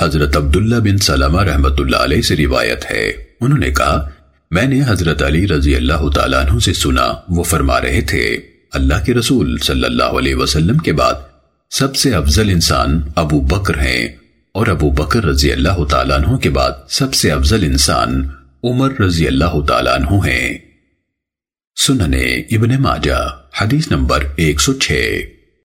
حضرت عبداللہ بن سلمہ رحمت اللہ علیہ سے روایت ہے۔ انہوں نے کہا، میں نے حضرت علی رضی اللہ تعالیٰ عنہ سے سنا، وہ فرما رہے تھے، اللہ کے رسول صلی اللہ علیہ وسلم کے بعد سب سے افضل انسان ابو بکر ہیں۔ اور ابو بکر رضی اللہ تعالیٰ عنہ کے بعد سب سے افضل انسان عمر رضی اللہ تعالیٰ عنہ ہیں۔ سننے ابن ماجہ، حدیث نمبر ایک سو چھ۔